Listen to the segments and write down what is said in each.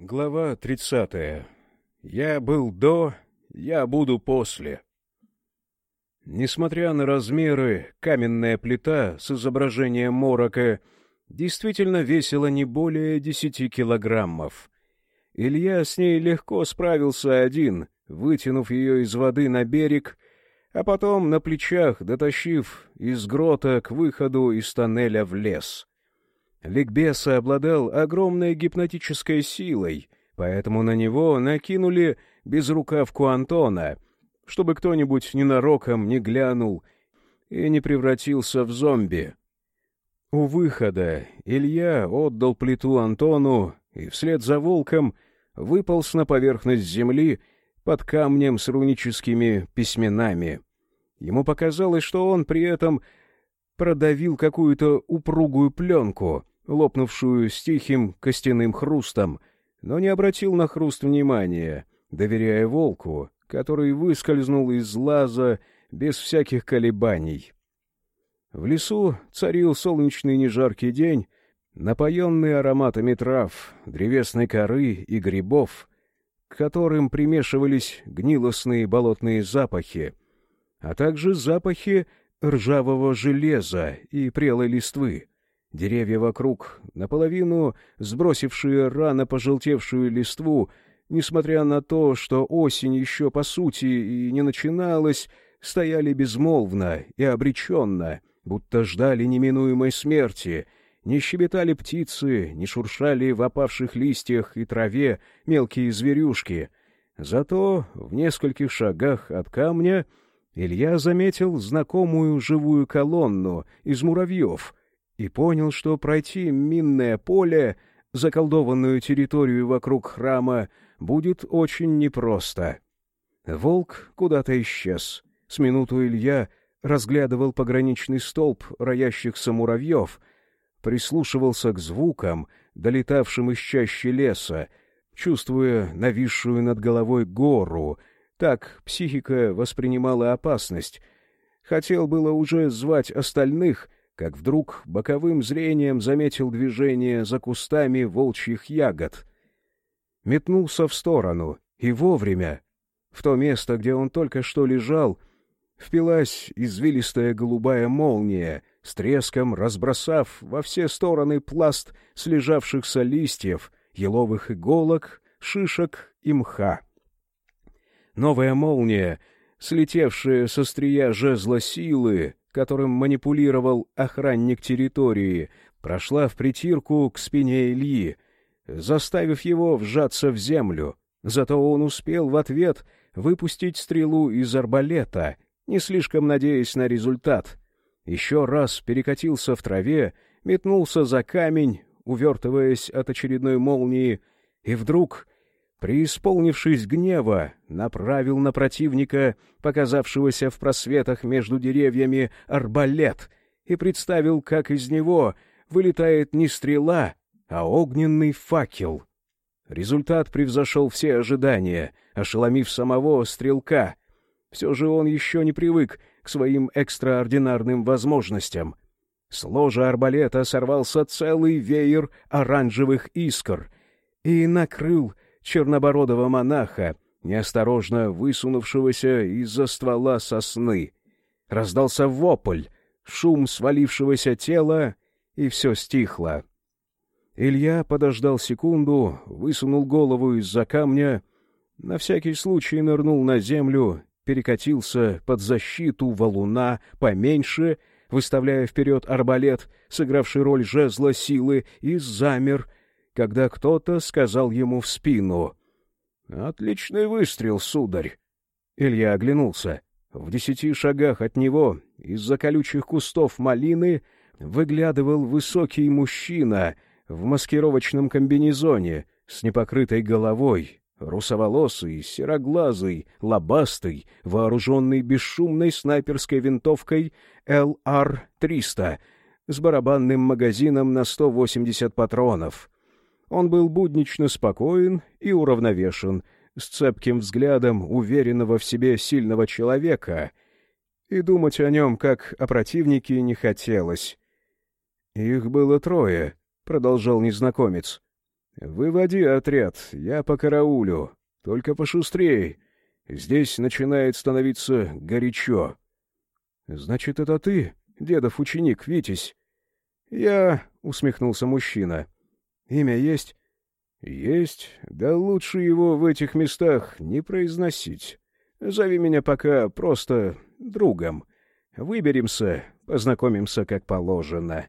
Глава 30. Я был до, я буду после. Несмотря на размеры, каменная плита с изображением морока действительно весила не более десяти килограммов. Илья с ней легко справился один, вытянув ее из воды на берег, а потом на плечах дотащив из грота к выходу из тоннеля в лес. Ликбеса обладал огромной гипнотической силой, поэтому на него накинули безрукавку Антона, чтобы кто-нибудь ненароком не глянул и не превратился в зомби. У выхода Илья отдал плиту Антону и вслед за волком выполз на поверхность земли под камнем с руническими письменами. Ему показалось, что он при этом продавил какую-то упругую пленку, лопнувшую с тихим костяным хрустом, но не обратил на хруст внимания, доверяя волку, который выскользнул из лаза без всяких колебаний. В лесу царил солнечный нежаркий день, напоенный ароматами трав, древесной коры и грибов, к которым примешивались гнилостные болотные запахи, а также запахи ржавого железа и прелой листвы. Деревья вокруг, наполовину сбросившие рано пожелтевшую листву, несмотря на то, что осень еще по сути и не начиналась, стояли безмолвно и обреченно, будто ждали неминуемой смерти, не щебетали птицы, не шуршали в опавших листьях и траве мелкие зверюшки. Зато в нескольких шагах от камня Илья заметил знакомую живую колонну из муравьев и понял, что пройти минное поле, заколдованную территорию вокруг храма, будет очень непросто. Волк куда-то исчез. С минуту Илья разглядывал пограничный столб роящихся муравьев, прислушивался к звукам, долетавшим из чащи леса, чувствуя нависшую над головой гору, так психика воспринимала опасность. Хотел было уже звать остальных, как вдруг боковым зрением заметил движение за кустами волчьих ягод. Метнулся в сторону, и вовремя. В то место, где он только что лежал, впилась извилистая голубая молния, с треском разбросав во все стороны пласт слежавшихся листьев, еловых иголок, шишек и мха. Новая молния, слетевшая со стрия жезла силы, которым манипулировал охранник территории, прошла в притирку к спине Ильи, заставив его вжаться в землю. Зато он успел в ответ выпустить стрелу из арбалета, не слишком надеясь на результат. Еще раз перекатился в траве, метнулся за камень, увертываясь от очередной молнии, и вдруг преисполнившись гнева, направил на противника, показавшегося в просветах между деревьями, арбалет и представил, как из него вылетает не стрела, а огненный факел. Результат превзошел все ожидания, ошеломив самого стрелка. Все же он еще не привык к своим экстраординарным возможностям. С ложа арбалета сорвался целый веер оранжевых искр и накрыл чернобородого монаха, неосторожно высунувшегося из-за ствола сосны. Раздался вопль, шум свалившегося тела, и все стихло. Илья подождал секунду, высунул голову из-за камня, на всякий случай нырнул на землю, перекатился под защиту валуна поменьше, выставляя вперед арбалет, сыгравший роль жезла силы, и замер, когда кто-то сказал ему в спину «Отличный выстрел, сударь!» Илья оглянулся. В десяти шагах от него из-за колючих кустов малины выглядывал высокий мужчина в маскировочном комбинезоне с непокрытой головой, русоволосый, сероглазый, лобастый, вооруженный бесшумной снайперской винтовкой LR-300 с барабанным магазином на 180 патронов. Он был буднично спокоен и уравновешен, с цепким взглядом уверенного в себе сильного человека, и думать о нем, как о противнике, не хотелось. «Их было трое», — продолжал незнакомец. Выводи отряд, я по караулю. Только пошустрей. Здесь начинает становиться горячо. — Значит, это ты, дедов ученик, Витязь? — Я, — усмехнулся мужчина. — Имя есть? — Есть, да лучше его в этих местах не произносить. Зови меня пока просто другом. Выберемся, познакомимся как положено.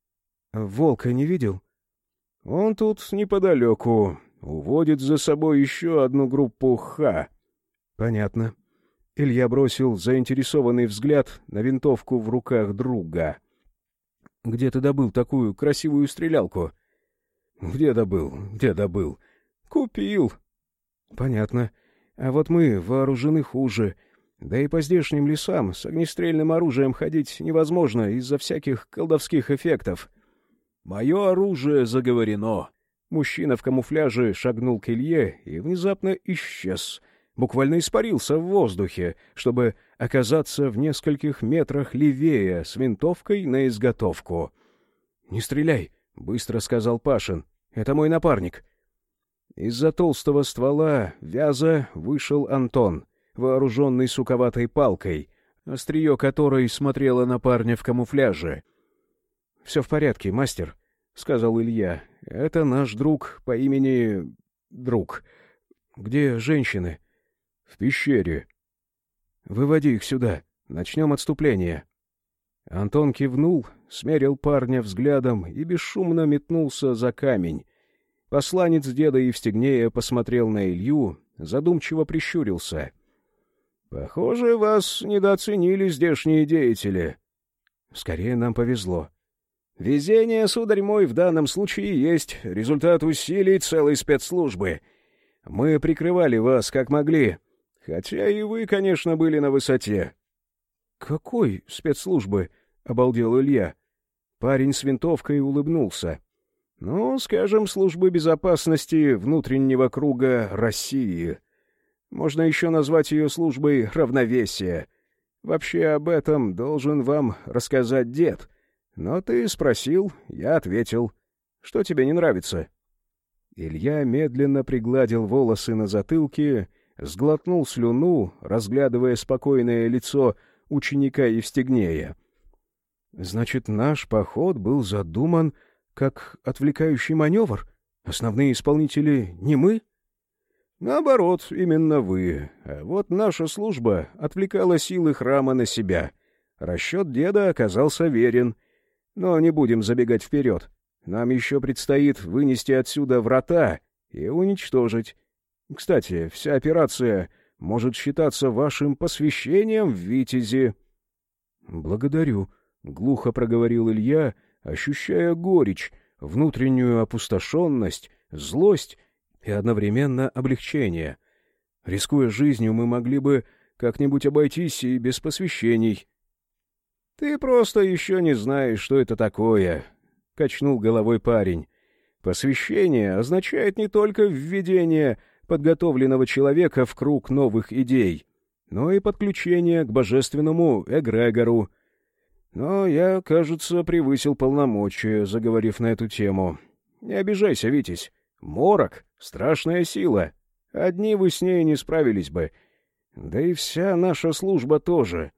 — Волка не видел? — Он тут неподалеку. Уводит за собой еще одну группу «Х». — Понятно. Илья бросил заинтересованный взгляд на винтовку в руках друга. — Где ты добыл такую красивую стрелялку? — Где добыл? Где добыл? — Купил. — Понятно. А вот мы вооружены хуже. Да и по здешним лесам с огнестрельным оружием ходить невозможно из-за всяких колдовских эффектов. «Мое оружие заговорено!» Мужчина в камуфляже шагнул к Илье и внезапно исчез. Буквально испарился в воздухе, чтобы оказаться в нескольких метрах левее с винтовкой на изготовку. «Не стреляй!» — быстро сказал Пашин. «Это мой напарник». Из-за толстого ствола вяза вышел Антон, вооруженный суковатой палкой, острие которой смотрело на парня в камуфляже. — Все в порядке, мастер, — сказал Илья. — Это наш друг по имени... Друг. Где женщины? — В пещере. — Выводи их сюда. Начнем отступление. Антон кивнул, смерил парня взглядом и бесшумно метнулся за камень. Посланец деда Евстигнея посмотрел на Илью, задумчиво прищурился. — Похоже, вас недооценили здешние деятели. — Скорее нам повезло. — Везение, сударь мой, в данном случае есть результат усилий целой спецслужбы. Мы прикрывали вас как могли, хотя и вы, конечно, были на высоте. — Какой спецслужбы? — обалдел Илья. Парень с винтовкой улыбнулся. — ну, скажем, службы безопасности внутреннего круга России. Можно еще назвать ее службой равновесия. Вообще об этом должен вам рассказать дед. Но ты спросил, я ответил. Что тебе не нравится?» Илья медленно пригладил волосы на затылке, сглотнул слюну, разглядывая спокойное лицо ученика Евстигнея. «Значит, наш поход был задуман как отвлекающий маневр? Основные исполнители не мы? Наоборот, именно вы. А вот наша служба отвлекала силы храма на себя. Расчет деда оказался верен. Но не будем забегать вперед. Нам еще предстоит вынести отсюда врата и уничтожить. Кстати, вся операция может считаться вашим посвящением в Витязи. — Благодарю, — глухо проговорил Илья, — ощущая горечь, внутреннюю опустошенность, злость и одновременно облегчение. Рискуя жизнью, мы могли бы как-нибудь обойтись и без посвящений. — Ты просто еще не знаешь, что это такое, — качнул головой парень. Посвящение означает не только введение подготовленного человека в круг новых идей, но и подключение к божественному эгрегору, но я, кажется, превысил полномочия, заговорив на эту тему. Не обижайся, Витязь. Морок — страшная сила. Одни вы с ней не справились бы. Да и вся наша служба тоже.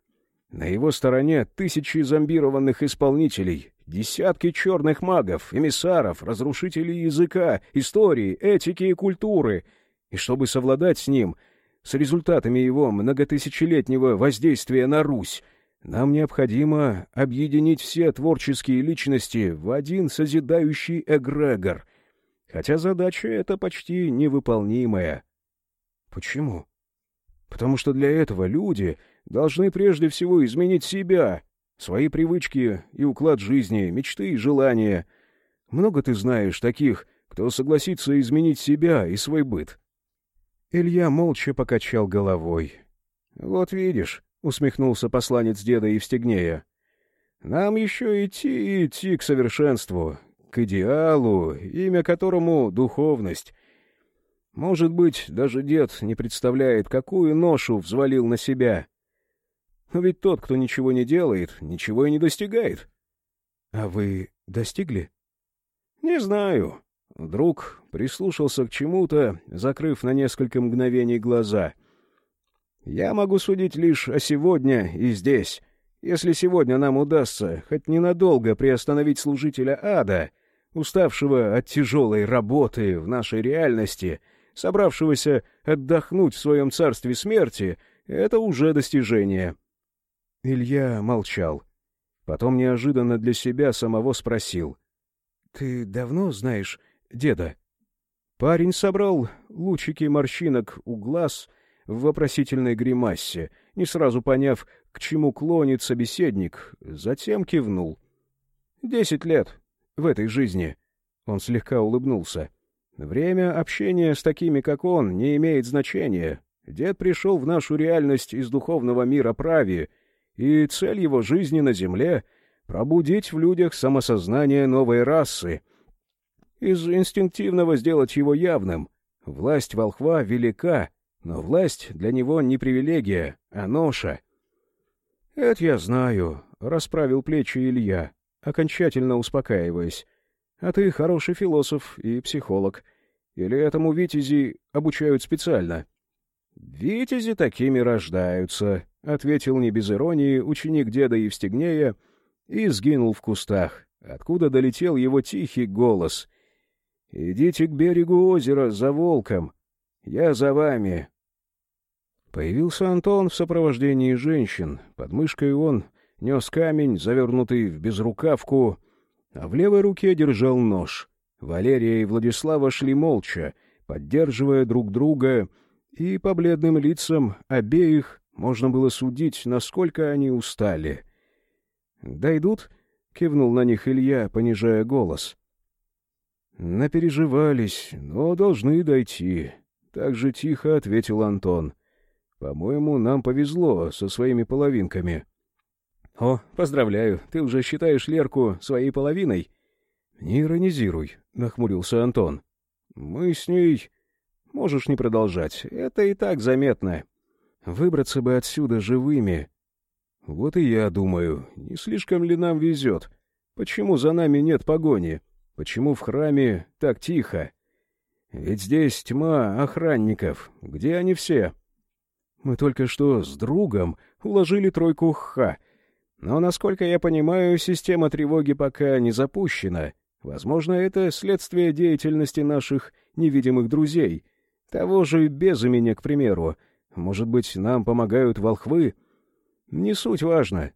На его стороне тысячи зомбированных исполнителей, десятки черных магов, эмиссаров, разрушителей языка, истории, этики и культуры. И чтобы совладать с ним, с результатами его многотысячелетнего воздействия на Русь, нам необходимо объединить все творческие личности в один созидающий эгрегор, хотя задача эта почти невыполнимая. Почему? Потому что для этого люди должны прежде всего изменить себя, свои привычки и уклад жизни, мечты и желания. Много ты знаешь таких, кто согласится изменить себя и свой быт. Илья молча покачал головой. — Вот видишь, — усмехнулся посланец деда Евстигнея. — Нам еще идти и идти к совершенству, к идеалу, имя которому — духовность. Может быть, даже дед не представляет, какую ношу взвалил на себя. Но ведь тот, кто ничего не делает, ничего и не достигает. — А вы достигли? — Не знаю. Друг прислушался к чему-то, закрыв на несколько мгновений глаза. «Я могу судить лишь о сегодня и здесь. Если сегодня нам удастся хоть ненадолго приостановить служителя ада, уставшего от тяжелой работы в нашей реальности, собравшегося отдохнуть в своем царстве смерти, это уже достижение». Илья молчал. Потом неожиданно для себя самого спросил. — Ты давно знаешь деда? Парень собрал лучики морщинок у глаз в вопросительной гримасе, не сразу поняв, к чему клонит собеседник, затем кивнул. — Десять лет в этой жизни. Он слегка улыбнулся. Время общения с такими, как он, не имеет значения. Дед пришел в нашу реальность из духовного мира прави, и цель его жизни на земле — пробудить в людях самосознание новой расы — из инстинктивного сделать его явным. Власть волхва велика, но власть для него не привилегия, а ноша. — Это я знаю, — расправил плечи Илья, окончательно успокаиваясь. — А ты хороший философ и психолог. Или этому витязи обучают специально? — Витязи такими рождаются, — ответил не без иронии ученик деда Евстигнея и сгинул в кустах, откуда долетел его тихий голос — «Идите к берегу озера за волком. Я за вами». Появился Антон в сопровождении женщин. Под мышкой он нес камень, завернутый в безрукавку, а в левой руке держал нож. Валерия и Владислава шли молча, поддерживая друг друга, и по бледным лицам обеих можно было судить, насколько они устали. «Дойдут?» — кивнул на них Илья, понижая голос. «Напереживались, но должны дойти», — так же тихо ответил Антон. «По-моему, нам повезло со своими половинками». «О, поздравляю, ты уже считаешь Лерку своей половиной?» «Не иронизируй», — нахмурился Антон. «Мы с ней...» «Можешь не продолжать, это и так заметно. Выбраться бы отсюда живыми». «Вот и я думаю, не слишком ли нам везет? Почему за нами нет погони?» Почему в храме так тихо? Ведь здесь тьма охранников. Где они все? Мы только что с другом уложили тройку ха. Но, насколько я понимаю, система тревоги пока не запущена. Возможно, это следствие деятельности наших невидимых друзей. Того же Безымени, к примеру. Может быть, нам помогают волхвы? Не суть важно.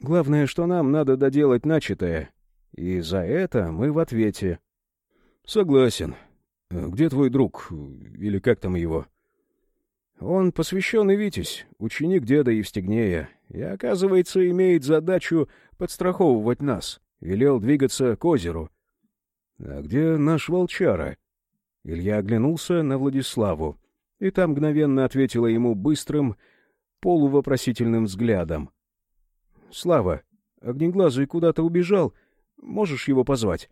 Главное, что нам надо доделать начатое, и за это мы в ответе. — Согласен. Где твой друг? Или как там его? — Он посвященный Витязь, ученик деда Евстигнея, и, оказывается, имеет задачу подстраховывать нас. Велел двигаться к озеру. — А где наш волчара? Илья оглянулся на Владиславу, и там мгновенно ответила ему быстрым, полувопросительным взглядом. — Слава, Огнеглазый куда-то убежал, Можешь его позвать?»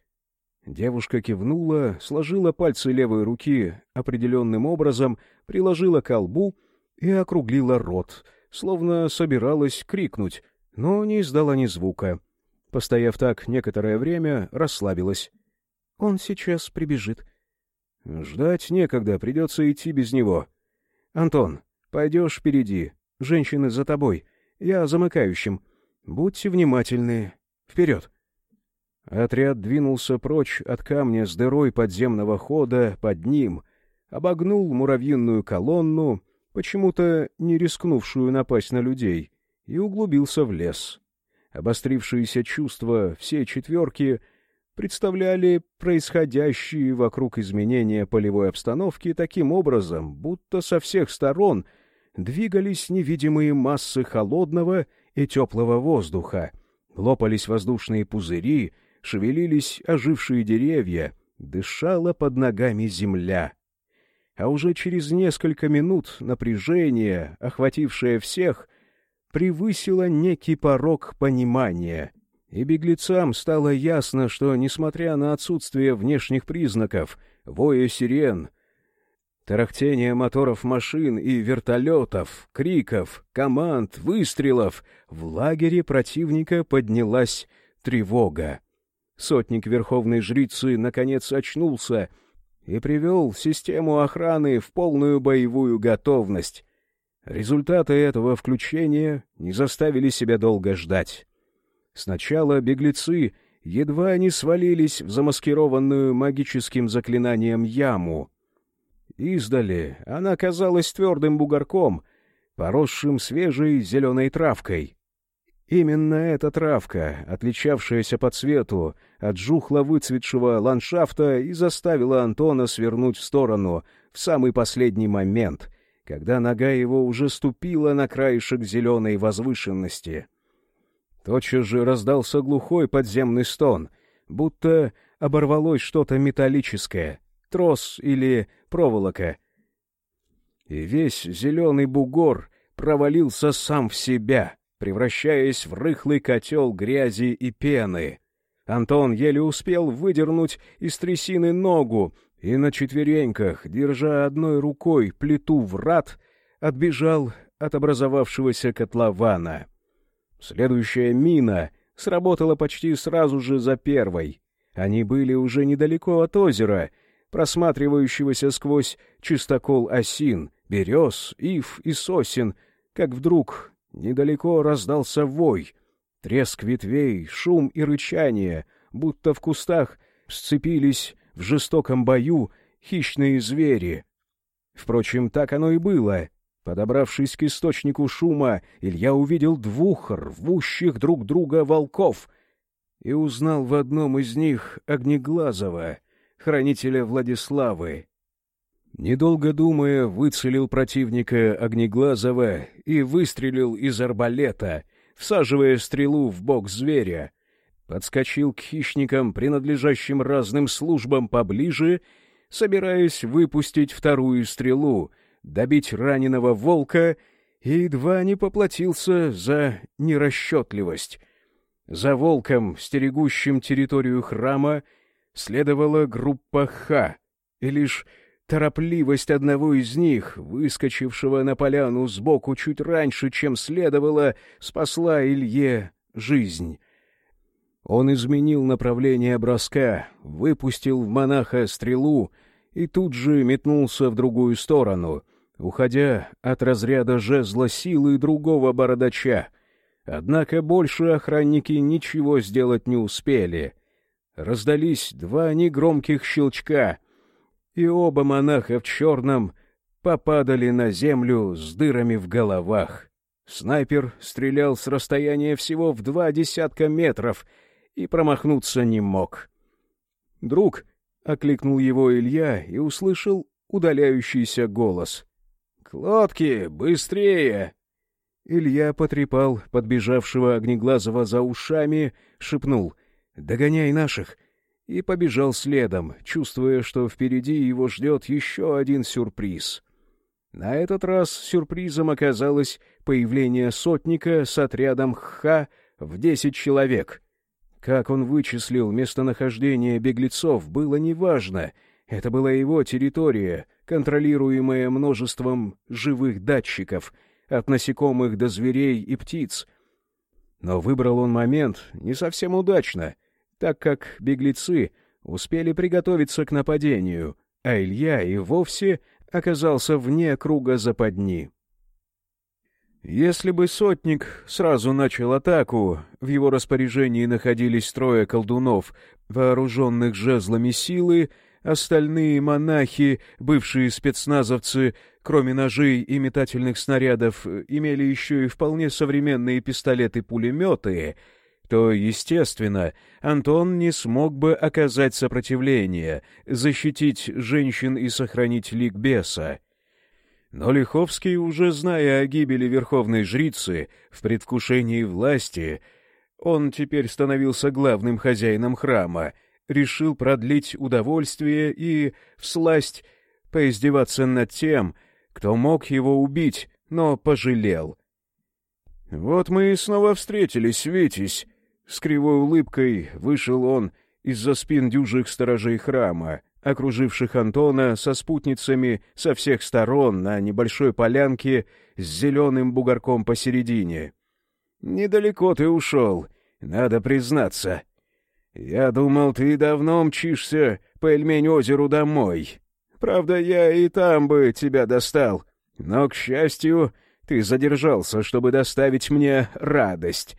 Девушка кивнула, сложила пальцы левой руки определенным образом, приложила к колбу и округлила рот, словно собиралась крикнуть, но не издала ни звука. Постояв так некоторое время, расслабилась. «Он сейчас прибежит». «Ждать некогда, придется идти без него. Антон, пойдешь впереди, женщины за тобой, я замыкающим. Будьте внимательны. Вперед!» Отряд двинулся прочь от камня с дырой подземного хода под ним, обогнул муравьиную колонну, почему-то не рискнувшую напасть на людей, и углубился в лес. Обострившиеся чувства всей четверки представляли происходящие вокруг изменения полевой обстановки таким образом, будто со всех сторон двигались невидимые массы холодного и теплого воздуха, лопались воздушные пузыри, шевелились ожившие деревья, дышала под ногами земля. А уже через несколько минут напряжение, охватившее всех, превысило некий порог понимания, и беглецам стало ясно, что, несмотря на отсутствие внешних признаков, воя сирен, тарахтение моторов машин и вертолетов, криков, команд, выстрелов, в лагере противника поднялась тревога. Сотник верховной жрицы наконец очнулся и привел систему охраны в полную боевую готовность. Результаты этого включения не заставили себя долго ждать. Сначала беглецы едва не свалились в замаскированную магическим заклинанием яму. Издали она казалась твердым бугорком, поросшим свежей зеленой травкой. Именно эта травка, отличавшаяся по цвету от жухло выцветшего ландшафта, и заставила Антона свернуть в сторону в самый последний момент, когда нога его уже ступила на краешек зеленой возвышенности. Тотчас же раздался глухой подземный стон, будто оборвалось что-то металлическое, трос или проволока. И весь зеленый бугор провалился сам в себя, превращаясь в рыхлый котел грязи и пены. Антон еле успел выдернуть из трясины ногу и на четвереньках, держа одной рукой плиту врат, отбежал от образовавшегося котлована. Следующая мина сработала почти сразу же за первой. Они были уже недалеко от озера, просматривающегося сквозь чистокол осин, берез, ив и сосен, как вдруг недалеко раздался вой, треск ветвей, шум и рычание, будто в кустах сцепились в жестоком бою хищные звери. Впрочем, так оно и было. Подобравшись к источнику шума, Илья увидел двух рвущих друг друга волков и узнал в одном из них Огнеглазого, хранителя Владиславы. Недолго думая, выцелил противника Огнеглазого и выстрелил из арбалета, всаживая стрелу в бок зверя. Подскочил к хищникам, принадлежащим разным службам, поближе, собираясь выпустить вторую стрелу — добить раненого волка и едва не поплатился за нерасчетливость. За волком, стерегущим территорию храма, следовала группа Х, и лишь торопливость одного из них, выскочившего на поляну сбоку чуть раньше, чем следовало, спасла Илье жизнь. Он изменил направление броска, выпустил в монаха стрелу и тут же метнулся в другую сторону, уходя от разряда жезла силы другого бородача. Однако больше охранники ничего сделать не успели. Раздались два негромких щелчка, и оба монаха в черном попадали на землю с дырами в головах. Снайпер стрелял с расстояния всего в два десятка метров и промахнуться не мог. «Друг!» — окликнул его Илья и услышал удаляющийся голос. «К! Быстрее!» Илья потрепал подбежавшего Огнеглазого за ушами, шепнул «Догоняй наших!» И побежал следом, чувствуя, что впереди его ждет еще один сюрприз. На этот раз сюрпризом оказалось появление сотника с отрядом ХХ в десять человек. Как он вычислил местонахождение беглецов, было неважно. Это была его территория, контролируемая множеством живых датчиков, от насекомых до зверей и птиц. Но выбрал он момент не совсем удачно, так как беглецы успели приготовиться к нападению, а Илья и вовсе оказался вне круга западни. Если бы сотник сразу начал атаку, в его распоряжении находились трое колдунов, вооруженных жезлами силы, Остальные монахи, бывшие спецназовцы, кроме ножей и метательных снарядов, имели еще и вполне современные пистолеты-пулеметы, то, естественно, Антон не смог бы оказать сопротивление, защитить женщин и сохранить лик беса. Но Лиховский, уже зная о гибели верховной жрицы, в предвкушении власти, он теперь становился главным хозяином храма — решил продлить удовольствие и, всласть, поиздеваться над тем, кто мог его убить, но пожалел. «Вот мы и снова встретились, Витязь!» С кривой улыбкой вышел он из-за спин дюжих сторожей храма, окруживших Антона со спутницами со всех сторон на небольшой полянке с зеленым бугорком посередине. «Недалеко ты ушел, надо признаться. Я думал, ты давно мчишься по Эльмень-озеру домой. Правда, я и там бы тебя достал. Но, к счастью, ты задержался, чтобы доставить мне радость.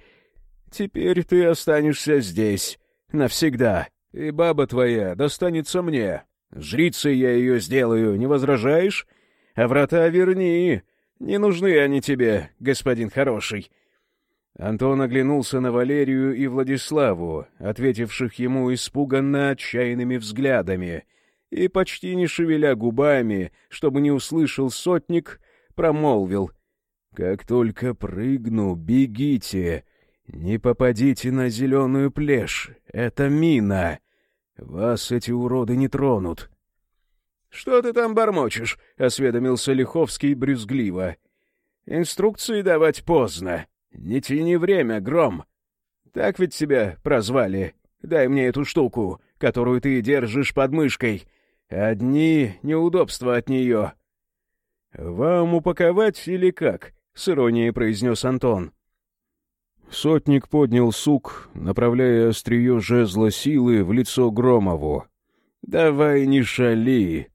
Теперь ты останешься здесь. Навсегда. И баба твоя достанется мне. Жрицей я ее сделаю, не возражаешь? А врата верни. Не нужны они тебе, господин хороший. Антон оглянулся на Валерию и Владиславу, ответивших ему испуганно отчаянными взглядами, и, почти не шевеля губами, чтобы не услышал сотник, промолвил. «Как только прыгну, бегите! Не попадите на зеленую плешь! Это мина! Вас эти уроды не тронут!» «Что ты там бормочешь?» — осведомился Лиховский брюзгливо. «Инструкции давать поздно. Не тяни время, Гром. Так ведь тебя прозвали. Дай мне эту штуку, которую ты держишь под мышкой. Одни неудобства от нее». «Вам упаковать или как?» — с иронией произнес Антон. Сотник поднял сук, направляя острие жезла силы в лицо Громову. «Давай не шали!»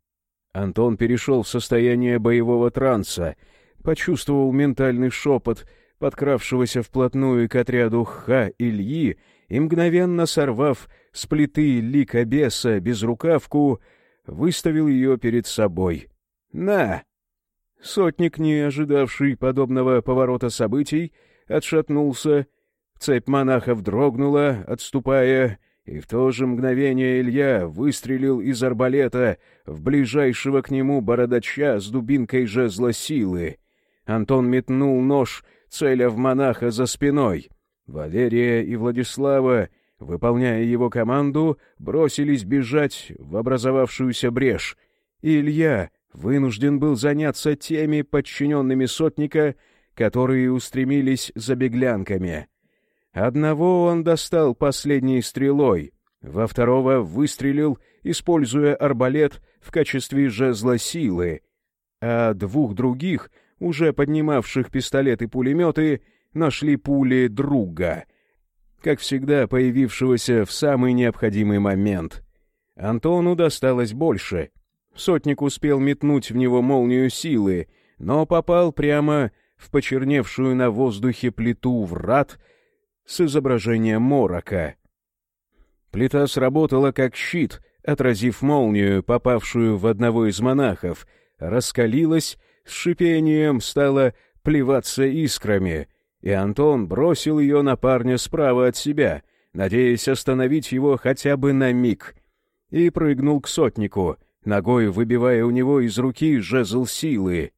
Антон перешел в состояние боевого транса, почувствовал ментальный шепот, подкравшегося вплотную к отряду Ха Ильи, и, мгновенно сорвав с плиты лика беса безрукавку, выставил ее перед собой. «На!» Сотник, не ожидавший подобного поворота событий, отшатнулся, цепь монахов дрогнула, отступая, и в то же мгновение Илья выстрелил из арбалета в ближайшего к нему бородача с дубинкой жезла силы. Антон метнул нож, целя в монаха за спиной. Валерия и Владислава, выполняя его команду, бросились бежать в образовавшуюся брешь. И Илья вынужден был заняться теми подчиненными сотника, которые устремились за беглянками — Одного он достал последней стрелой, во второго выстрелил, используя арбалет в качестве жезла силы, а двух других, уже поднимавших пистолеты-пулеметы, нашли пули друга, как всегда появившегося в самый необходимый момент. Антону досталось больше. Сотник успел метнуть в него молнию силы, но попал прямо в почерневшую на воздухе плиту врат — с изображением морока. Плита сработала как щит, отразив молнию, попавшую в одного из монахов, раскалилась, с шипением стала плеваться искрами, и Антон бросил ее на парня справа от себя, надеясь остановить его хотя бы на миг, и прыгнул к сотнику, ногой выбивая у него из руки жезл силы.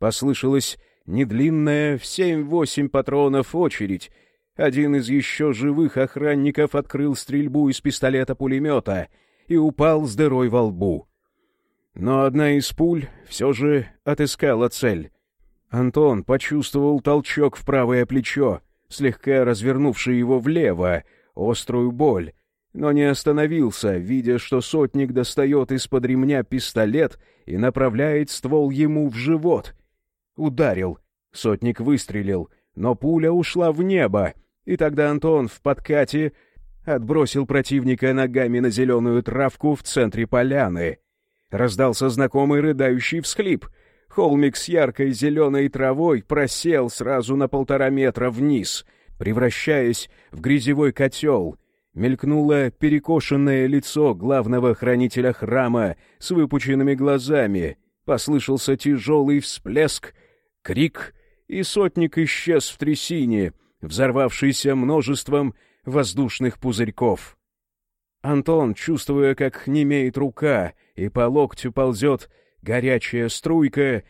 Послышалась недлинная в семь-восемь патронов очередь, один из еще живых охранников открыл стрельбу из пистолета-пулемета и упал с дырой во лбу. Но одна из пуль все же отыскала цель. Антон почувствовал толчок в правое плечо, слегка развернувший его влево, острую боль, но не остановился, видя, что сотник достает из-под ремня пистолет и направляет ствол ему в живот. Ударил. Сотник выстрелил, но пуля ушла в небо, и тогда Антон в подкате отбросил противника ногами на зеленую травку в центре поляны. Раздался знакомый рыдающий всхлип. Холмик с яркой зеленой травой просел сразу на полтора метра вниз, превращаясь в грязевой котел. Мелькнуло перекошенное лицо главного хранителя храма с выпученными глазами. Послышался тяжелый всплеск, крик, и сотник исчез в трясине — взорвавшийся множеством воздушных пузырьков. Антон, чувствуя, как немеет рука и по локтю ползет горячая струйка,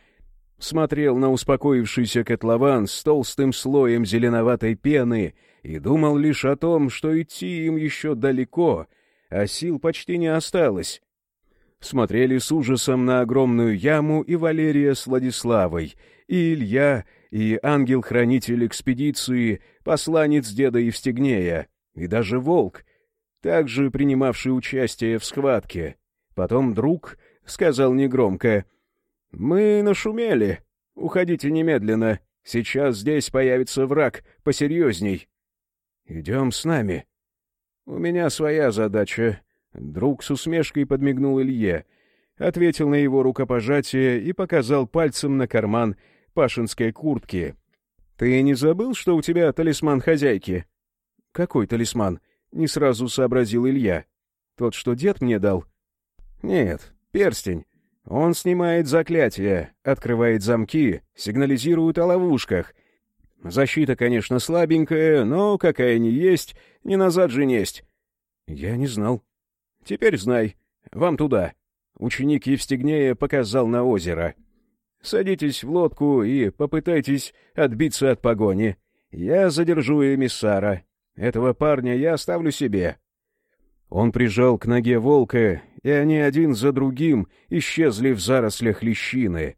смотрел на успокоившийся котлован с толстым слоем зеленоватой пены и думал лишь о том, что идти им еще далеко, а сил почти не осталось. Смотрели с ужасом на огромную яму и Валерия с Владиславой, и Илья, и ангел-хранитель экспедиции, посланец деда Евстигнея, и даже волк, также принимавший участие в схватке. Потом друг сказал негромко, «Мы нашумели. Уходите немедленно. Сейчас здесь появится враг посерьезней». «Идем с нами». У меня своя задача. Друг с усмешкой подмигнул Илье, ответил на его рукопожатие и показал пальцем на карман пашинской куртки. «Ты не забыл, что у тебя талисман хозяйки?» «Какой талисман?» — не сразу сообразил Илья. «Тот, что дед мне дал?» «Нет, перстень. Он снимает заклятия, открывает замки, сигнализирует о ловушках. Защита, конечно, слабенькая, но какая ни есть, не назад же несть. Я не знал. Теперь знай. Вам туда. Ученик Евстигнея показал на озеро. Садитесь в лодку и попытайтесь отбиться от погони. Я задержу эмиссара. Этого парня я оставлю себе. Он прижал к ноге волка, и они один за другим исчезли в зарослях лещины.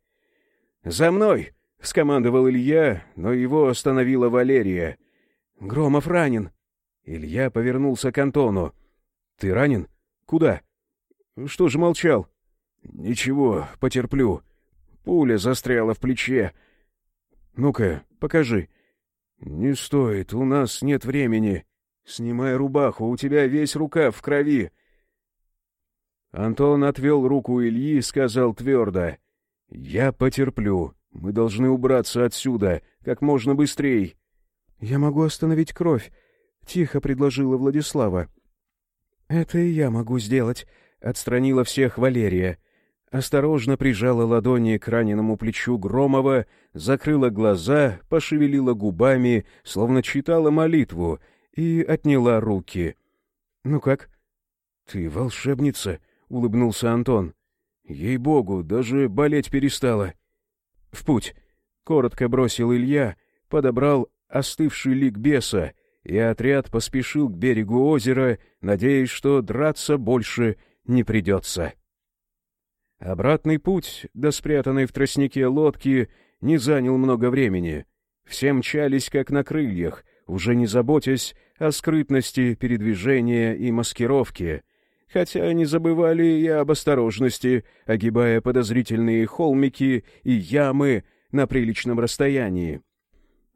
«За мной!» — скомандовал Илья, но его остановила Валерия. «Громов ранен!» Илья повернулся к Антону. «Ты ранен? Куда?» «Что же молчал?» «Ничего, потерплю. Пуля застряла в плече». «Ну-ка, покажи». «Не стоит, у нас нет времени». «Снимай рубаху, у тебя весь рукав в крови». Антон отвел руку Ильи и сказал твердо. «Я потерплю. Мы должны убраться отсюда, как можно быстрей». «Я могу остановить кровь», — тихо предложила Владислава. «Это и я могу сделать», — отстранила всех Валерия. Осторожно прижала ладони к раненому плечу Громова, закрыла глаза, пошевелила губами, словно читала молитву — и отняла руки. «Ну как?» «Ты волшебница», — улыбнулся Антон. «Ей-богу, даже болеть перестала». «В путь», — коротко бросил Илья, подобрал остывший лик беса, и отряд поспешил к берегу озера, надеясь, что драться больше не придется. Обратный путь до спрятанной в тростнике лодки не занял много времени. Все мчались, как на крыльях, уже не заботясь о скрытности передвижения и маскировке, хотя не забывали и об осторожности, огибая подозрительные холмики и ямы на приличном расстоянии.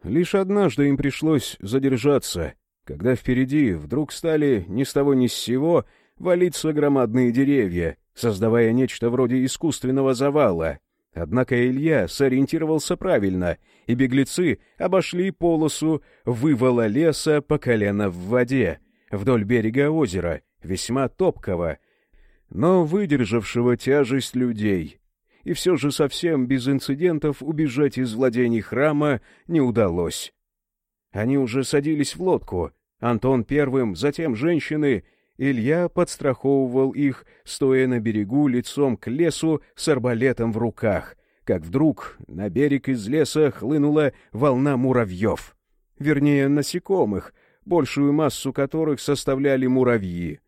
Лишь однажды им пришлось задержаться, когда впереди вдруг стали ни с того ни с сего валиться громадные деревья, создавая нечто вроде искусственного завала — Однако Илья сориентировался правильно, и беглецы обошли полосу вывала леса по колено в воде, вдоль берега озера, весьма топкого, но выдержавшего тяжесть людей. И все же совсем без инцидентов убежать из владений храма не удалось. Они уже садились в лодку, Антон первым, затем женщины — Илья подстраховывал их, стоя на берегу лицом к лесу с арбалетом в руках, как вдруг на берег из леса хлынула волна муравьев. Вернее, насекомых, большую массу которых составляли муравьи.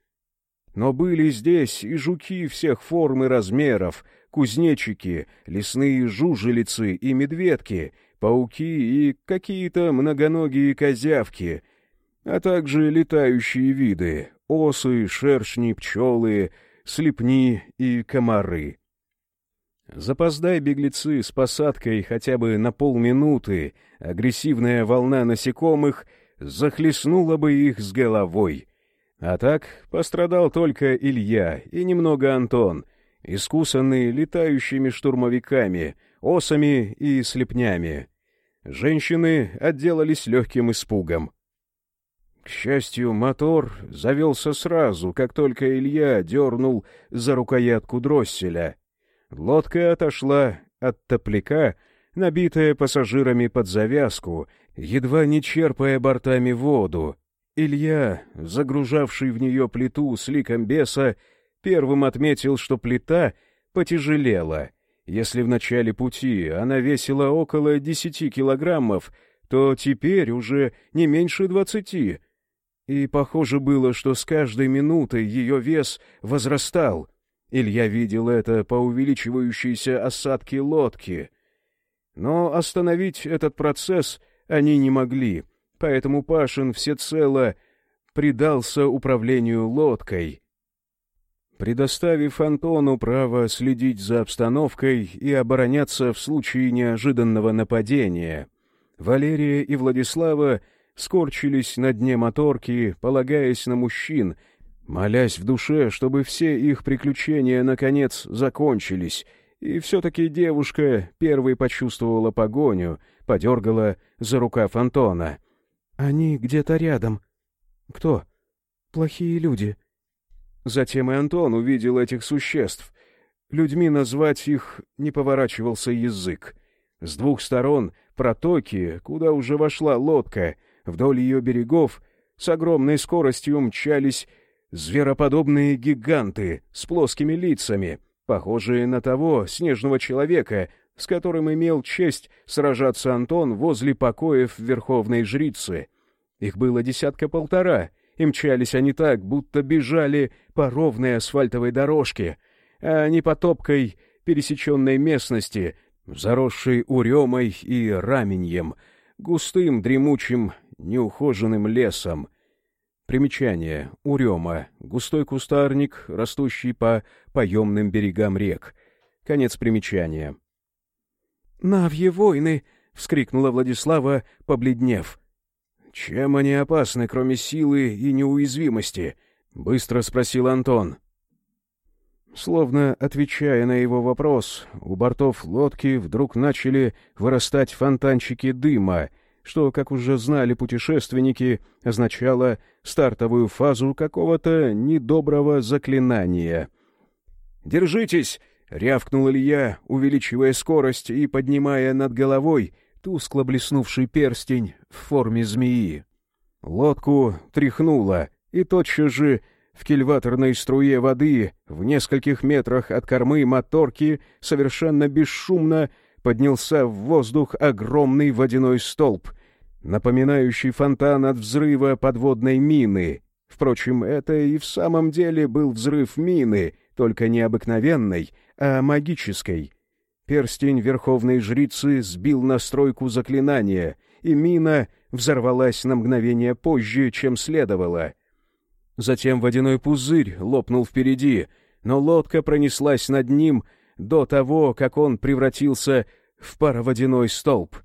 Но были здесь и жуки всех форм и размеров, кузнечики, лесные жужелицы и медведки, пауки и какие-то многоногие козявки, а также летающие виды, осы, шершни, пчелы, слепни и комары. Запоздай беглецы с посадкой хотя бы на полминуты, агрессивная волна насекомых захлестнула бы их с головой. А так пострадал только Илья и немного Антон, искусанные летающими штурмовиками, осами и слепнями. Женщины отделались легким испугом. К счастью, мотор завелся сразу, как только Илья дернул за рукоятку дросселя. Лодка отошла от топляка, набитая пассажирами под завязку, едва не черпая бортами воду. Илья, загружавший в нее плиту с ликом беса, первым отметил, что плита потяжелела. Если в начале пути она весила около десяти килограммов, то теперь уже не меньше двадцати — и похоже было, что с каждой минутой ее вес возрастал. Илья видел это по увеличивающейся осадке лодки. Но остановить этот процесс они не могли, поэтому Пашин всецело предался управлению лодкой. Предоставив Антону право следить за обстановкой и обороняться в случае неожиданного нападения, Валерия и Владислава скорчились на дне моторки, полагаясь на мужчин, молясь в душе, чтобы все их приключения, наконец, закончились, и все-таки девушка первой почувствовала погоню, подергала за рукав Антона. «Они где-то рядом». «Кто?» «Плохие люди». Затем и Антон увидел этих существ. Людьми назвать их не поворачивался язык. С двух сторон протоки, куда уже вошла лодка, вдоль ее берегов с огромной скоростью мчались звероподобные гиганты с плоскими лицами, похожие на того снежного человека, с которым имел честь сражаться Антон возле покоев Верховной Жрицы. Их было десятка-полтора, и мчались они так, будто бежали по ровной асфальтовой дорожке, а не по топкой пересеченной местности, заросшей уремой и раменьем, густым, дремучим, неухоженным лесом. Примечание. Урема. Густой кустарник, растущий по поемным берегам рек. Конец примечания. «Навьи войны!» — вскрикнула Владислава, побледнев. «Чем они опасны, кроме силы и неуязвимости?» — быстро спросил Антон. Словно отвечая на его вопрос, у бортов лодки вдруг начали вырастать фонтанчики дыма, что, как уже знали путешественники, означало стартовую фазу какого-то недоброго заклинания. «Держитесь!» — рявкнул Илья, увеличивая скорость и поднимая над головой тускло блеснувший перстень в форме змеи. Лодку тряхнуло, и тотчас же в кильваторной струе воды в нескольких метрах от кормы моторки совершенно бесшумно поднялся в воздух огромный водяной столб, напоминающий фонтан от взрыва подводной мины. Впрочем, это и в самом деле был взрыв мины, только не обыкновенной, а магической. Перстень верховной жрицы сбил настройку заклинания, и мина взорвалась на мгновение позже, чем следовало. Затем водяной пузырь лопнул впереди, но лодка пронеслась над ним до того, как он превратился в пароводяной столб.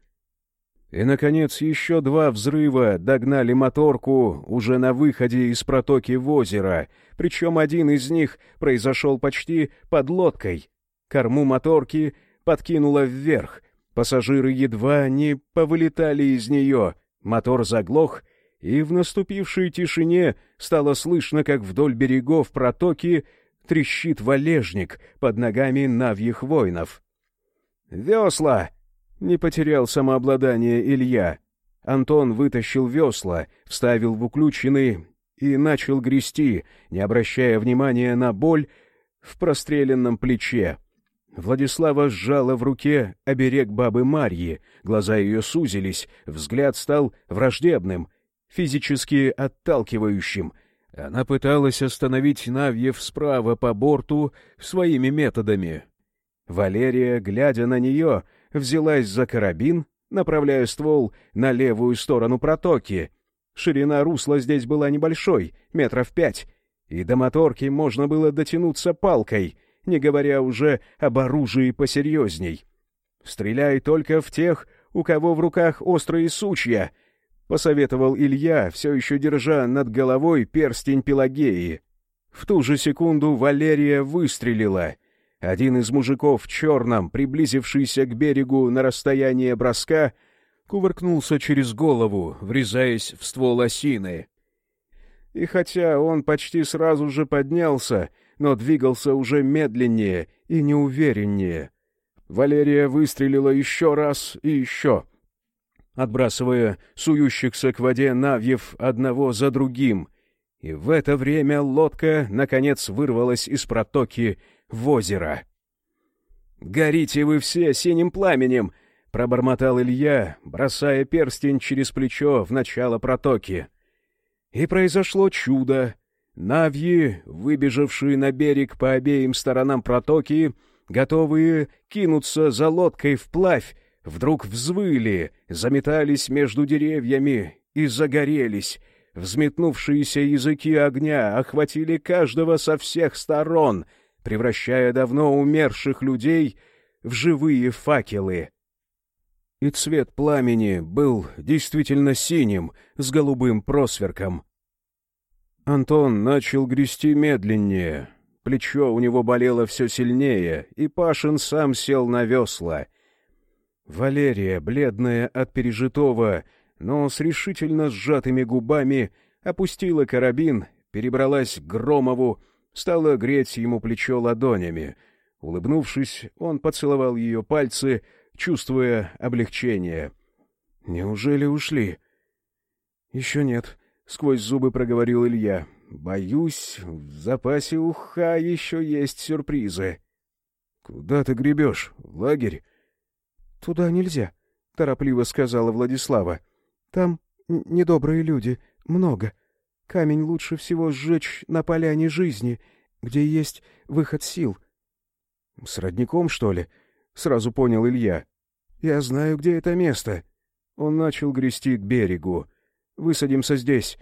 И, наконец, еще два взрыва догнали моторку уже на выходе из протоки в озеро, причем один из них произошел почти под лодкой. Корму моторки подкинуло вверх, пассажиры едва не повылетали из нее, мотор заглох — и в наступившей тишине стало слышно, как вдоль берегов протоки трещит валежник под ногами навьих воинов. «Весла!» — не потерял самообладание Илья. Антон вытащил весла, вставил в уключенный и начал грести, не обращая внимания на боль в простреленном плече. Владислава сжала в руке оберег бабы Марьи, глаза ее сузились, взгляд стал враждебным, физически отталкивающим. Она пыталась остановить Навьев справа по борту своими методами. Валерия, глядя на нее, взялась за карабин, направляя ствол на левую сторону протоки. Ширина русла здесь была небольшой, метров пять, и до моторки можно было дотянуться палкой, не говоря уже об оружии посерьезней. «Стреляй только в тех, у кого в руках острые сучья», — посоветовал Илья, все еще держа над головой перстень Пелагеи. В ту же секунду Валерия выстрелила. Один из мужиков в черном, приблизившийся к берегу на расстояние броска, кувыркнулся через голову, врезаясь в ствол осины. И хотя он почти сразу же поднялся, но двигался уже медленнее и неувереннее. Валерия выстрелила еще раз и еще — отбрасывая сующихся к воде навьев одного за другим. И в это время лодка, наконец, вырвалась из протоки в озеро. «Горите вы все синим пламенем!» — пробормотал Илья, бросая перстень через плечо в начало протоки. И произошло чудо. Навьи, выбежавшие на берег по обеим сторонам протоки, готовые кинуться за лодкой вплавь, вдруг взвыли, заметались между деревьями и загорелись. Взметнувшиеся языки огня охватили каждого со всех сторон, превращая давно умерших людей в живые факелы. и цвет пламени был действительно синим, с голубым просверком. Антон начал грести медленнее. Плечо у него болело все сильнее, и Пашин сам сел на весла. Валерия, бледная от пережитого, но с решительно сжатыми губами, опустила карабин, перебралась к Громову, стала греть ему плечо ладонями. Улыбнувшись, он поцеловал ее пальцы, чувствуя облегчение. «Неужели ушли?» «Еще нет», — сквозь зубы проговорил Илья. «Боюсь, в запасе уха еще есть сюрпризы». «Куда ты гребешь? В лагерь?» «Туда нельзя», — торопливо сказала Владислава. «Там недобрые люди, много. Камень лучше всего сжечь на поляне жизни, где есть выход сил». «С родником, что ли?» — сразу понял Илья. «Я знаю, где это место». Он начал грести к берегу. «Высадимся здесь.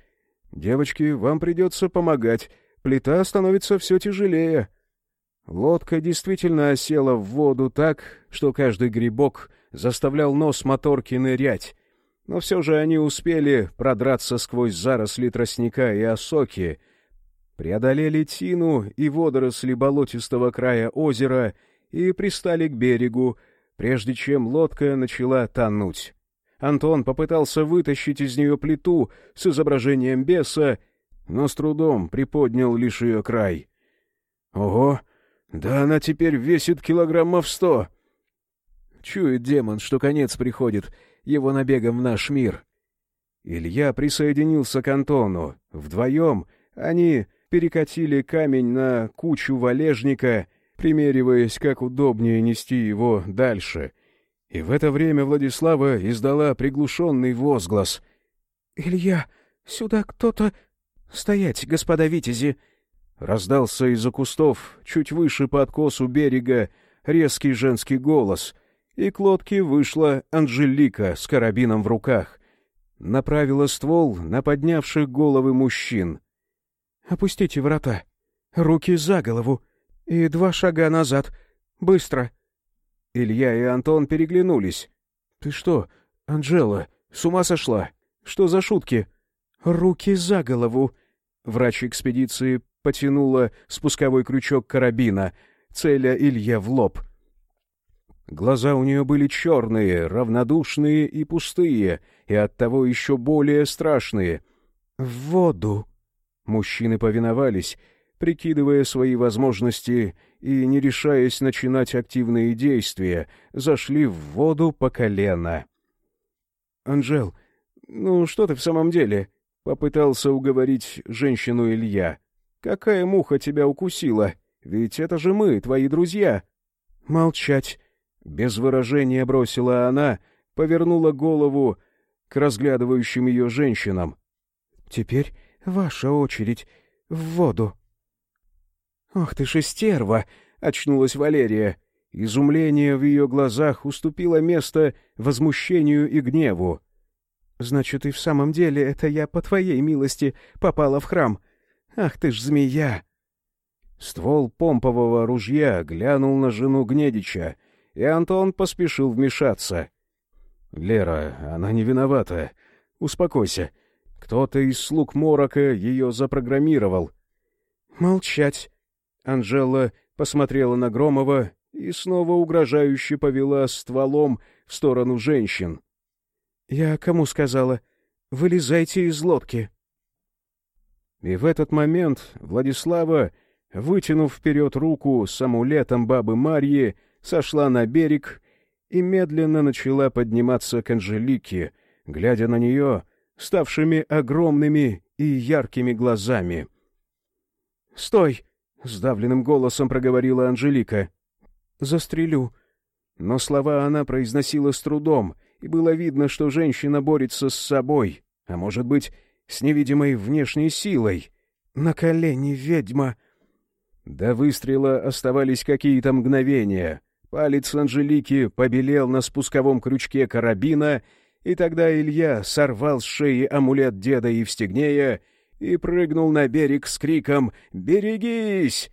Девочки, вам придется помогать. Плита становится все тяжелее». Лодка действительно осела в воду так, что каждый грибок заставлял нос моторки нырять. Но все же они успели продраться сквозь заросли тростника и осоки, преодолели тину и водоросли болотистого края озера и пристали к берегу, прежде чем лодка начала тонуть. Антон попытался вытащить из нее плиту с изображением беса, но с трудом приподнял лишь ее край. «Ого! Да она теперь весит килограммов сто!» Чует демон, что конец приходит его набегом в наш мир. Илья присоединился к Антону. Вдвоем они перекатили камень на кучу валежника, примериваясь, как удобнее нести его дальше — и в это время Владислава издала приглушенный возглас. — Илья, сюда кто-то... — Стоять, господа витязи! Раздался из-за кустов, чуть выше по откосу берега, резкий женский голос, и к лодке вышла Анжелика с карабином в руках. Направила ствол на поднявших головы мужчин. — Опустите врата. Руки за голову. И два шага назад. Быстро. — Илья и Антон переглянулись. «Ты что, Анжела, с ума сошла? Что за шутки?» «Руки за голову!» Врач экспедиции потянула спусковой крючок карабина, целя Илья в лоб. Глаза у нее были черные, равнодушные и пустые, и оттого еще более страшные. «В воду!» Мужчины повиновались, прикидывая свои возможности и, не решаясь начинать активные действия, зашли в воду по колено. «Анжел, ну что ты в самом деле?» — попытался уговорить женщину Илья. «Какая муха тебя укусила? Ведь это же мы, твои друзья!» «Молчать!» — без выражения бросила она, повернула голову к разглядывающим ее женщинам. «Теперь ваша очередь. В воду!» «Ох ты ж стерва!» — очнулась Валерия. Изумление в ее глазах уступило место возмущению и гневу. «Значит, и в самом деле это я, по твоей милости, попала в храм. Ах ты ж змея!» Ствол помпового ружья глянул на жену Гнедича, и Антон поспешил вмешаться. «Лера, она не виновата. Успокойся. Кто-то из слуг Морока ее запрограммировал». «Молчать!» Анжела посмотрела на Громова и снова угрожающе повела стволом в сторону женщин. — Я кому сказала? Вылезайте из лодки. И в этот момент Владислава, вытянув вперед руку с амулетом бабы Марьи, сошла на берег и медленно начала подниматься к Анжелике, глядя на нее ставшими огромными и яркими глазами. — Стой! — сдавленным голосом проговорила Анжелика. «Застрелю». Но слова она произносила с трудом, и было видно, что женщина борется с собой, а может быть, с невидимой внешней силой. «На колени, ведьма!» До выстрела оставались какие-то мгновения. Палец Анжелики побелел на спусковом крючке карабина, и тогда Илья сорвал с шеи амулет деда Евстигнея и прыгнул на берег с криком «Берегись!».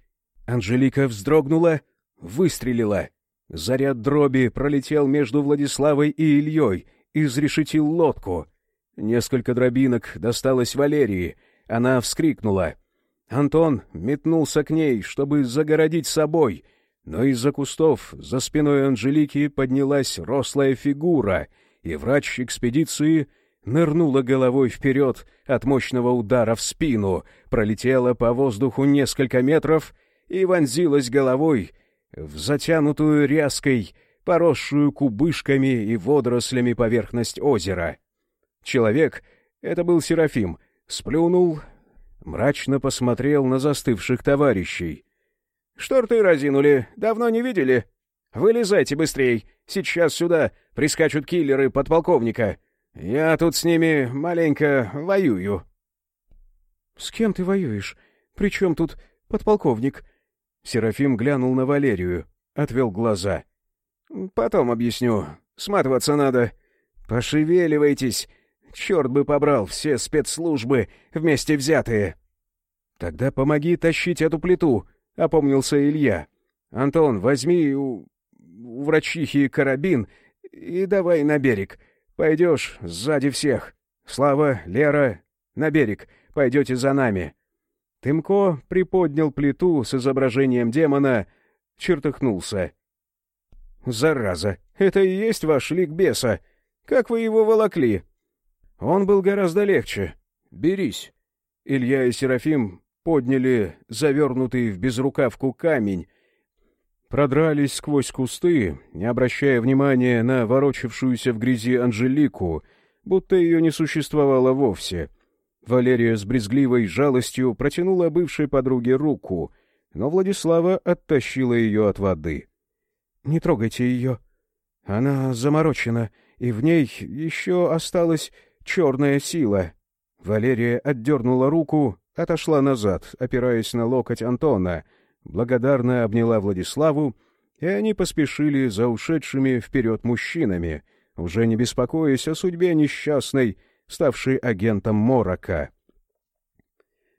Анжелика вздрогнула, выстрелила. Заряд дроби пролетел между Владиславой и Ильей, изрешетил лодку. Несколько дробинок досталось Валерии. Она вскрикнула. Антон метнулся к ней, чтобы загородить собой, но из-за кустов за спиной Анжелики поднялась рослая фигура, и врач экспедиции нырнула головой вперед от мощного удара в спину, пролетела по воздуху несколько метров и вонзилась головой в затянутую ряской, поросшую кубышками и водорослями поверхность озера. Человек, это был Серафим, сплюнул, мрачно посмотрел на застывших товарищей. — Что рты разинули? Давно не видели? Вылезайте быстрей, сейчас сюда прискачут киллеры подполковника. Я тут с ними маленько воюю. — С кем ты воюешь? Причем тут подполковник? Серафим глянул на Валерию, отвел глаза. «Потом объясню. Сматываться надо. Пошевеливайтесь. Черт бы побрал все спецслужбы вместе взятые». «Тогда помоги тащить эту плиту», — опомнился Илья. «Антон, возьми у, у врачихи карабин и давай на берег. Пойдешь сзади всех. Слава, Лера, на берег. Пойдете за нами. Тымко приподнял плиту с изображением демона, чертыхнулся. «Зараза! Это и есть ваш лик беса! Как вы его волокли?» «Он был гораздо легче. Берись!» Илья и Серафим подняли завернутый в безрукавку камень, продрались сквозь кусты, не обращая внимания на ворочавшуюся в грязи Анжелику, будто ее не существовало вовсе — Валерия с брезгливой жалостью протянула бывшей подруге руку, но Владислава оттащила ее от воды. — Не трогайте ее. Она заморочена, и в ней еще осталась черная сила. Валерия отдернула руку, отошла назад, опираясь на локоть Антона, благодарно обняла Владиславу, и они поспешили за ушедшими вперед мужчинами, уже не беспокоясь о судьбе несчастной, ставший агентом Морока.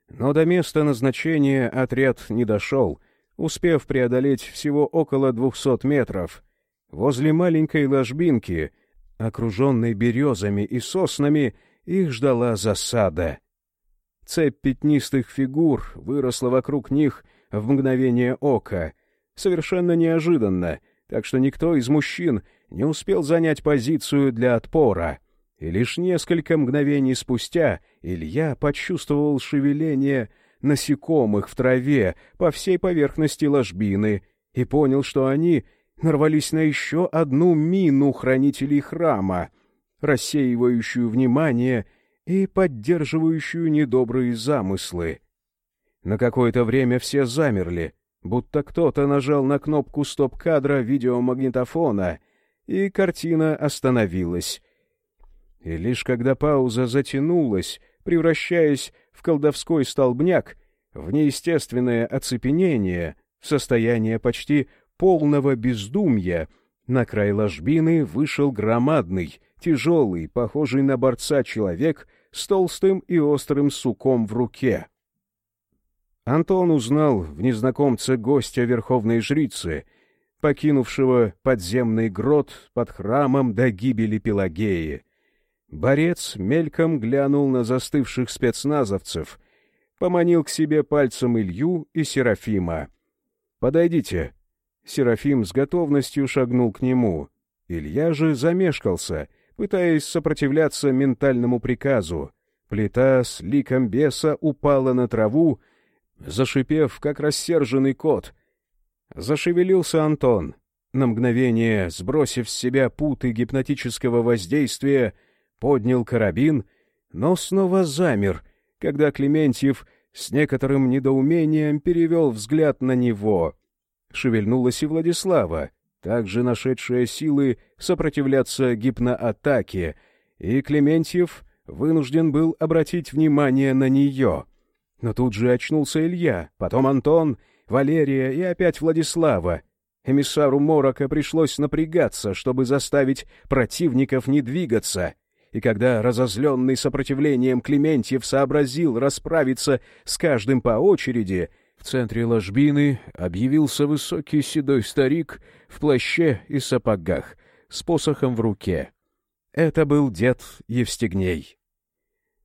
Но до места назначения отряд не дошел, успев преодолеть всего около двухсот метров. Возле маленькой ложбинки, окруженной березами и соснами, их ждала засада. Цепь пятнистых фигур выросла вокруг них в мгновение ока, совершенно неожиданно, так что никто из мужчин не успел занять позицию для отпора — и лишь несколько мгновений спустя Илья почувствовал шевеление насекомых в траве по всей поверхности ложбины и понял, что они нарвались на еще одну мину хранителей храма, рассеивающую внимание и поддерживающую недобрые замыслы. На какое-то время все замерли, будто кто-то нажал на кнопку стоп-кадра видеомагнитофона, и картина остановилась, и лишь когда пауза затянулась, превращаясь в колдовской столбняк, в неестественное оцепенение, в состояние почти полного бездумья, на край ложбины вышел громадный, тяжелый, похожий на борца человек с толстым и острым суком в руке. Антон узнал в незнакомце гостя верховной жрицы, покинувшего подземный грот под храмом до гибели Пелагеи — Борец мельком глянул на застывших спецназовцев, поманил к себе пальцем Илью и Серафима. «Подойдите». Серафим с готовностью шагнул к нему. Илья же замешкался, пытаясь сопротивляться ментальному приказу. Плита с ликом беса упала на траву, зашипев, как рассерженный кот. Зашевелился Антон. На мгновение, сбросив с себя путы гипнотического воздействия, поднял карабин, но снова замер, когда Клементьев с некоторым недоумением перевел взгляд на него. Шевельнулась и Владислава, также нашедшая силы сопротивляться гипноатаке, и Клементьев вынужден был обратить внимание на нее. Но тут же очнулся Илья, потом Антон, Валерия и опять Владислава. Эмиссару Морока пришлось напрягаться, чтобы заставить противников не двигаться — и когда разозленный сопротивлением Клементьев сообразил расправиться с каждым по очереди, В центре ложбины объявился высокий седой старик в плаще и сапогах, с посохом в руке. Это был дед Евстигней.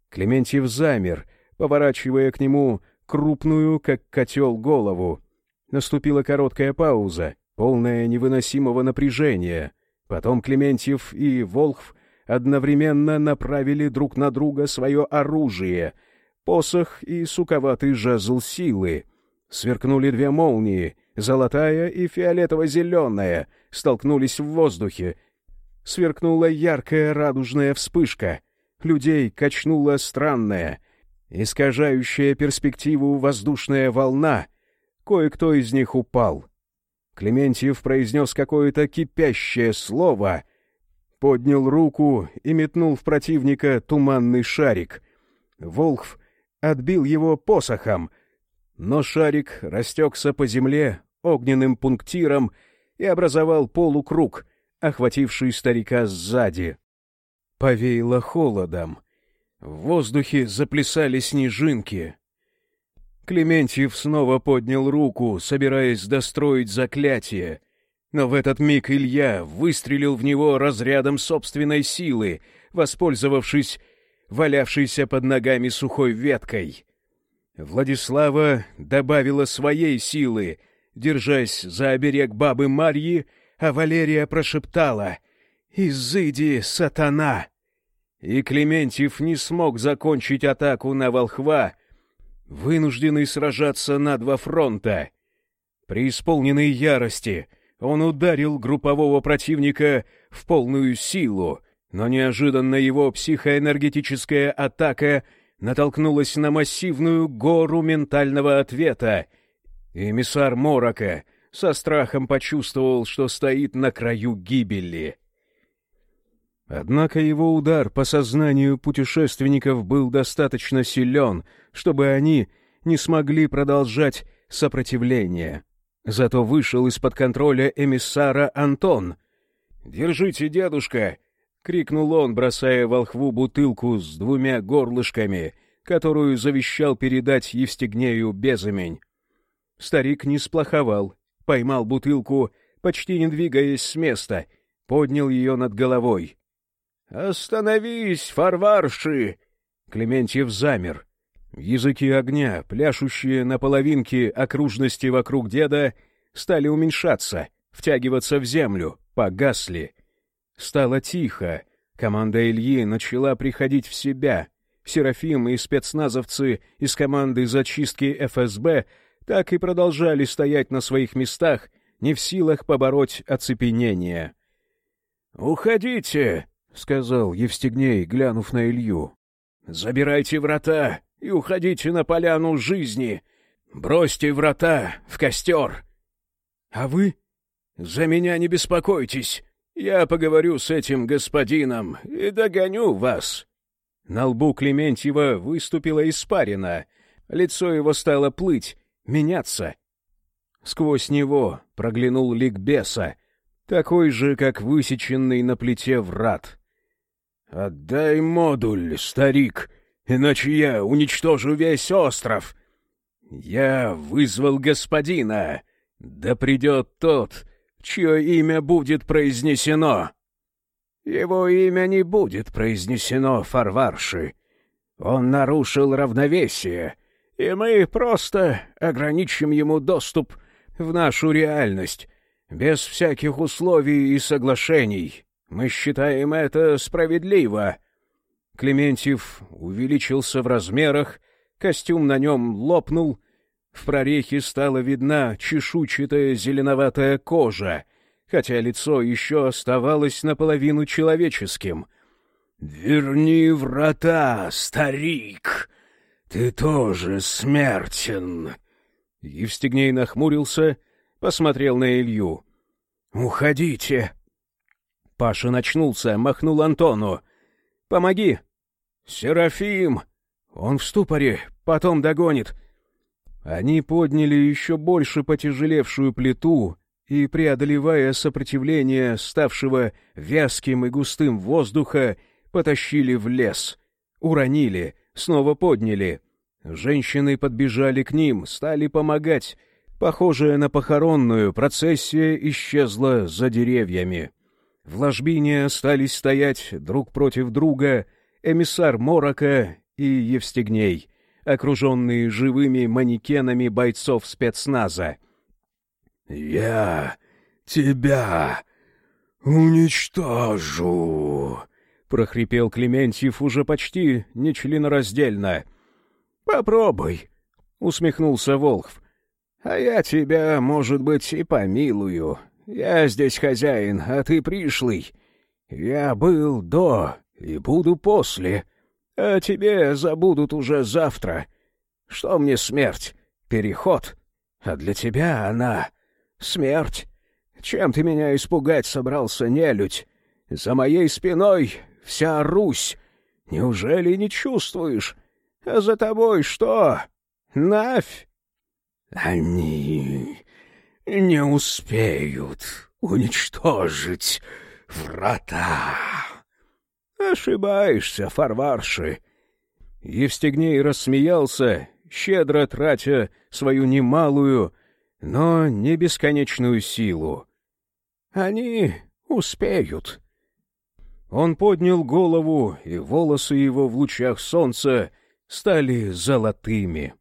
Клементьев замер, поворачивая к нему крупную, как котел, голову. Наступила короткая пауза, полная невыносимого напряжения. Потом Клементьев и Волхв одновременно направили друг на друга свое оружие — посох и суковатый жезл силы — Сверкнули две молнии, золотая и фиолетово-зеленая, столкнулись в воздухе. Сверкнула яркая радужная вспышка. Людей качнула странная, искажающая перспективу воздушная волна. Кое-кто из них упал. Клементьев произнес какое-то кипящее слово, поднял руку и метнул в противника туманный шарик. Волхв отбил его посохом — но шарик растекся по земле огненным пунктиром и образовал полукруг, охвативший старика сзади. Повеяло холодом. В воздухе заплясали снежинки. Клементьев снова поднял руку, собираясь достроить заклятие. Но в этот миг Илья выстрелил в него разрядом собственной силы, воспользовавшись валявшейся под ногами сухой веткой. Владислава добавила своей силы, держась за оберег бабы Марьи, а Валерия прошептала «Изыди, сатана!» И Клементьев не смог закончить атаку на волхва, вынужденный сражаться на два фронта. При исполненной ярости он ударил группового противника в полную силу, но неожиданно его психоэнергетическая атака — натолкнулась на массивную гору ментального ответа. Эмиссар Морока со страхом почувствовал, что стоит на краю гибели. Однако его удар по сознанию путешественников был достаточно силен, чтобы они не смогли продолжать сопротивление. Зато вышел из-под контроля эмиссара Антон. «Держите, дедушка!» — крикнул он, бросая волхву бутылку с двумя горлышками, которую завещал передать Евстигнею Безымень. Старик не сплоховал, поймал бутылку, почти не двигаясь с места, поднял ее над головой. «Остановись, фарварши!» Клементьев замер. Языки огня, пляшущие на половинке окружности вокруг деда, стали уменьшаться, втягиваться в землю, погасли. Стало тихо. Команда Ильи начала приходить в себя. Серафим и спецназовцы из команды зачистки ФСБ так и продолжали стоять на своих местах, не в силах побороть оцепенение. «Уходите!» — сказал Евстигней, глянув на Илью. «Забирайте врата и уходите на поляну жизни. Бросьте врата в костер». «А вы?» «За меня не беспокойтесь. Я поговорю с этим господином и догоню вас». На лбу Клементьева выступила испарина. Лицо его стало плыть, меняться. Сквозь него проглянул лик беса, такой же, как высеченный на плите врат. «Отдай модуль, старик, иначе я уничтожу весь остров. Я вызвал господина. Да придет тот, чье имя будет произнесено. Его имя не будет произнесено, Фарварши. Он нарушил равновесие, и мы просто ограничим ему доступ в нашу реальность, без всяких условий и соглашений. Мы считаем это справедливо. Клементьев увеличился в размерах, костюм на нем лопнул, в прорехе стала видна чешуйчатая зеленоватая кожа, хотя лицо еще оставалось наполовину человеческим. «Верни врата, старик! Ты тоже смертен!» Евстигней нахмурился, посмотрел на Илью. «Уходите!» Паша начнулся, махнул Антону. «Помоги!» «Серафим!» «Он в ступоре, потом догонит. Они подняли еще больше потяжелевшую плиту и, преодолевая сопротивление ставшего вязким и густым воздуха, потащили в лес. Уронили, снова подняли. Женщины подбежали к ним, стали помогать. Похожая на похоронную, процессия исчезла за деревьями. В ложбине остались стоять друг против друга эмиссар Морока и Евстигней, окруженные живыми манекенами бойцов спецназа. «Я тебя уничтожу!» — прохрипел Клементьев уже почти нечленораздельно. «Попробуй!» — усмехнулся Волхв. «А я тебя, может быть, и помилую. Я здесь хозяин, а ты пришлый. Я был до и буду после, а тебе забудут уже завтра. Что мне смерть? Переход. А для тебя она — смерть. Чем ты меня испугать собрался, нелюдь? За моей спиной вся Русь. Неужели не чувствуешь? А за тобой что? Навь? Они не успеют уничтожить врата. Ошибаешься, фарварши. Евстигней рассмеялся, щедро тратя свою немалую, но не бесконечную силу. Они успеют. Он поднял голову, и волосы его в лучах солнца стали золотыми.